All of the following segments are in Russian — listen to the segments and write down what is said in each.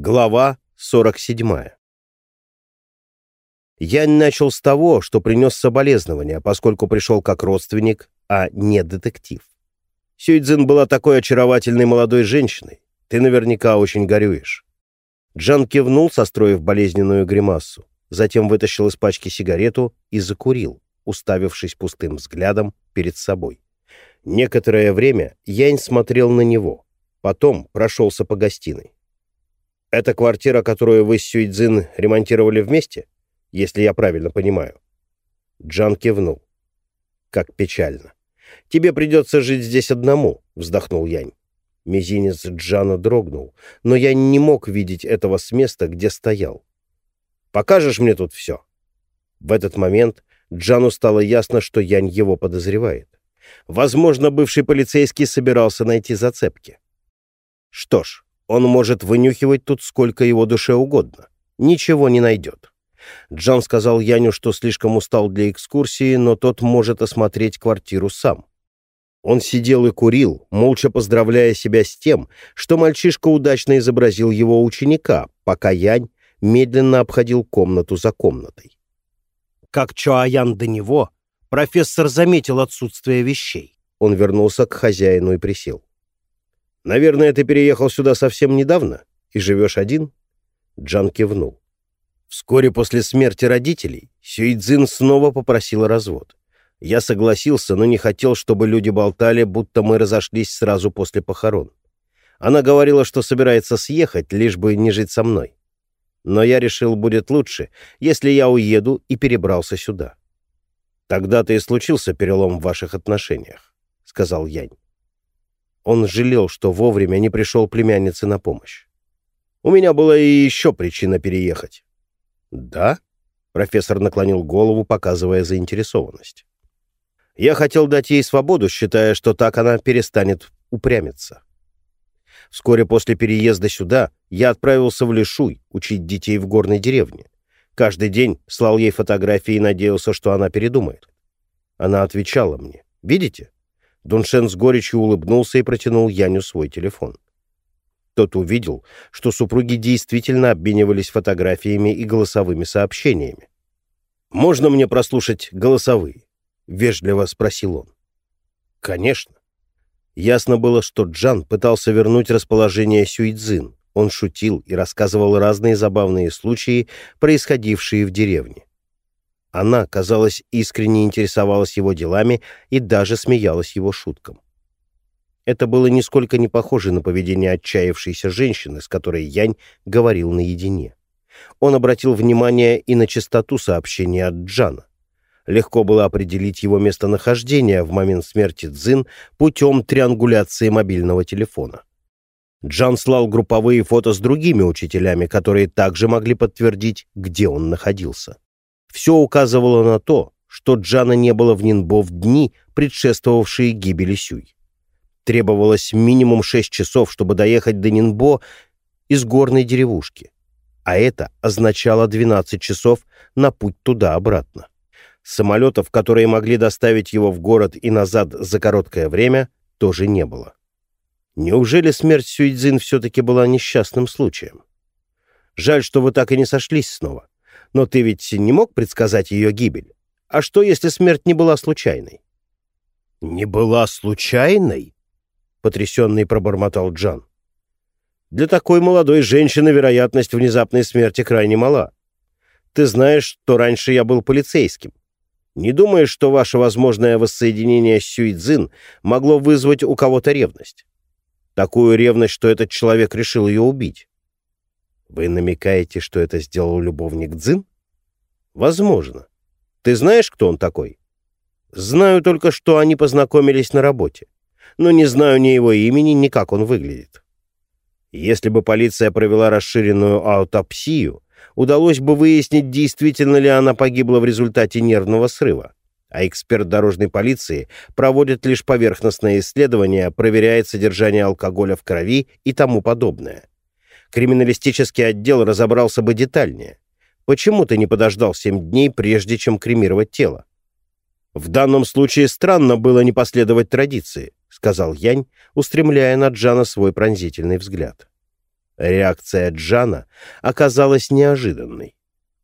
Глава 47. Я начал с того, что принес соболезнования, поскольку пришел как родственник, а не детектив. Сюйцзин была такой очаровательной молодой женщиной. Ты наверняка очень горюешь. Джан кивнул, состроив болезненную гримасу. Затем вытащил из пачки сигарету и закурил, уставившись пустым взглядом перед собой. Некоторое время Янь смотрел на него. Потом прошелся по гостиной. Это квартира, которую вы с Сюйцзин ремонтировали вместе, если я правильно понимаю?» Джан кивнул. «Как печально. Тебе придется жить здесь одному», — вздохнул Янь. Мизинец Джана дрогнул, но я не мог видеть этого с места, где стоял. «Покажешь мне тут все?» В этот момент Джану стало ясно, что Янь его подозревает. Возможно, бывший полицейский собирался найти зацепки. Что ж, он может вынюхивать тут сколько его душе угодно. Ничего не найдет. Джан сказал Яню, что слишком устал для экскурсии, но тот может осмотреть квартиру сам. Он сидел и курил, молча поздравляя себя с тем, что мальчишка удачно изобразил его ученика, пока Янь медленно обходил комнату за комнатой. Как Чоаян до него, профессор заметил отсутствие вещей. Он вернулся к хозяину и присел. Наверное, ты переехал сюда совсем недавно и живешь один?» Джан кивнул. Вскоре после смерти родителей Сюйцзин снова попросила развод. Я согласился, но не хотел, чтобы люди болтали, будто мы разошлись сразу после похорон. Она говорила, что собирается съехать, лишь бы не жить со мной. Но я решил, будет лучше, если я уеду и перебрался сюда. «Тогда-то и случился перелом в ваших отношениях», — сказал Янь. Он жалел, что вовремя не пришел племяннице на помощь. У меня была и еще причина переехать. «Да?» — профессор наклонил голову, показывая заинтересованность. «Я хотел дать ей свободу, считая, что так она перестанет упрямиться. Вскоре после переезда сюда я отправился в Лишуй учить детей в горной деревне. Каждый день слал ей фотографии и надеялся, что она передумает. Она отвечала мне. «Видите? Дуншен с горечью улыбнулся и протянул Яню свой телефон. Тот увидел, что супруги действительно обменивались фотографиями и голосовыми сообщениями. «Можно мне прослушать голосовые?» — вежливо спросил он. «Конечно». Ясно было, что Джан пытался вернуть расположение Сюйцзин. Он шутил и рассказывал разные забавные случаи, происходившие в деревне. Она, казалось, искренне интересовалась его делами и даже смеялась его шуткам. Это было нисколько не похоже на поведение отчаявшейся женщины, с которой Янь говорил наедине. Он обратил внимание и на частоту сообщения от Джана. Легко было определить его местонахождение в момент смерти Цзин путем триангуляции мобильного телефона. Джан слал групповые фото с другими учителями, которые также могли подтвердить, где он находился. Все указывало на то, что Джана не было в Нинбо в дни, предшествовавшие гибели Сюй. Требовалось минимум шесть часов, чтобы доехать до Нинбо из горной деревушки, а это означало 12 часов на путь туда-обратно. Самолетов, которые могли доставить его в город и назад за короткое время, тоже не было. Неужели смерть Сюйцзин все-таки была несчастным случаем? Жаль, что вы так и не сошлись снова. Но ты ведь не мог предсказать ее гибель. А что, если смерть не была случайной?» «Не была случайной?» — потрясенный пробормотал Джан. «Для такой молодой женщины вероятность внезапной смерти крайне мала. Ты знаешь, что раньше я был полицейским. Не думаешь, что ваше возможное воссоединение с Сюйцзин могло вызвать у кого-то ревность? Такую ревность, что этот человек решил ее убить. Вы намекаете, что это сделал любовник Дзин? Возможно. Ты знаешь, кто он такой? Знаю только, что они познакомились на работе. Но не знаю ни его имени, ни как он выглядит. Если бы полиция провела расширенную аутопсию, удалось бы выяснить, действительно ли она погибла в результате нервного срыва. А эксперт дорожной полиции проводит лишь поверхностное исследование, проверяет содержание алкоголя в крови и тому подобное криминалистический отдел разобрался бы детальнее. Почему ты не подождал семь дней, прежде чем кремировать тело? В данном случае странно было не последовать традиции, сказал Янь, устремляя на Джана свой пронзительный взгляд. Реакция Джана оказалась неожиданной.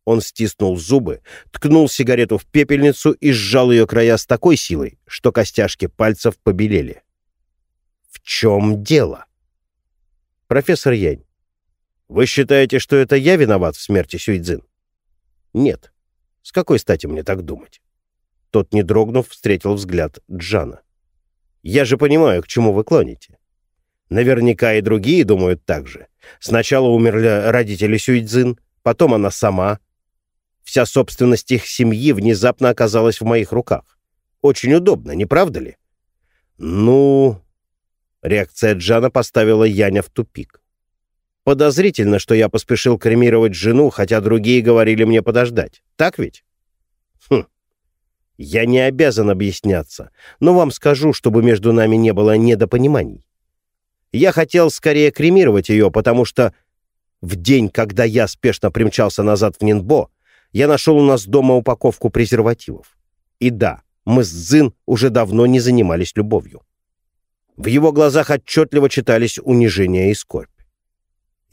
Он стиснул зубы, ткнул сигарету в пепельницу и сжал ее края с такой силой, что костяшки пальцев побелели. «В чем дело?» «Профессор Янь, вы считаете, что это я виноват в смерти Сюйцзин?» «Нет. С какой стати мне так думать?» Тот, не дрогнув, встретил взгляд Джана. «Я же понимаю, к чему вы клоните. Наверняка и другие думают так же. Сначала умерли родители Сюйцзин, потом она сама, Вся собственность их семьи внезапно оказалась в моих руках. Очень удобно, не правда ли? Ну... Реакция Джана поставила Яня в тупик. Подозрительно, что я поспешил кремировать жену, хотя другие говорили мне подождать. Так ведь? Хм. Я не обязан объясняться, но вам скажу, чтобы между нами не было недопониманий. Я хотел скорее кремировать ее, потому что в день, когда я спешно примчался назад в Нинбо, я нашел у нас дома упаковку презервативов. И да, мы с Дзин уже давно не занимались любовью. В его глазах отчетливо читались унижение и скорбь.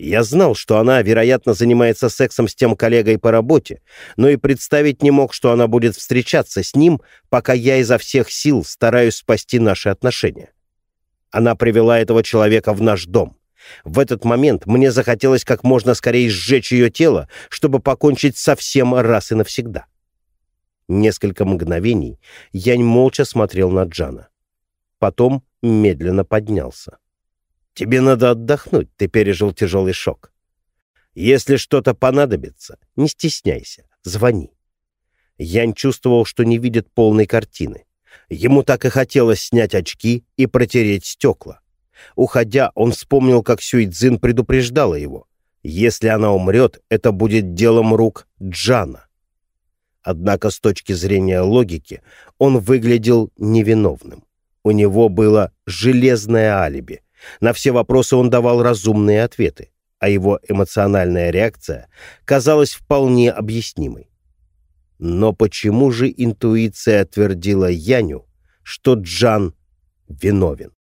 Я знал, что она, вероятно, занимается сексом с тем коллегой по работе, но и представить не мог, что она будет встречаться с ним, пока я изо всех сил стараюсь спасти наши отношения. Она привела этого человека в наш дом. В этот момент мне захотелось как можно скорее сжечь ее тело, чтобы покончить со всем раз и навсегда. Несколько мгновений Янь молча смотрел на Джана. Потом медленно поднялся. «Тебе надо отдохнуть, ты пережил тяжелый шок. Если что-то понадобится, не стесняйся, звони». Янь чувствовал, что не видит полной картины. Ему так и хотелось снять очки и протереть стекла. Уходя, он вспомнил, как Сюйцзин предупреждала его. Если она умрет, это будет делом рук Джана. Однако с точки зрения логики он выглядел невиновным. У него было железное алиби. На все вопросы он давал разумные ответы, а его эмоциональная реакция казалась вполне объяснимой. Но почему же интуиция твердила Яню, что Джан виновен?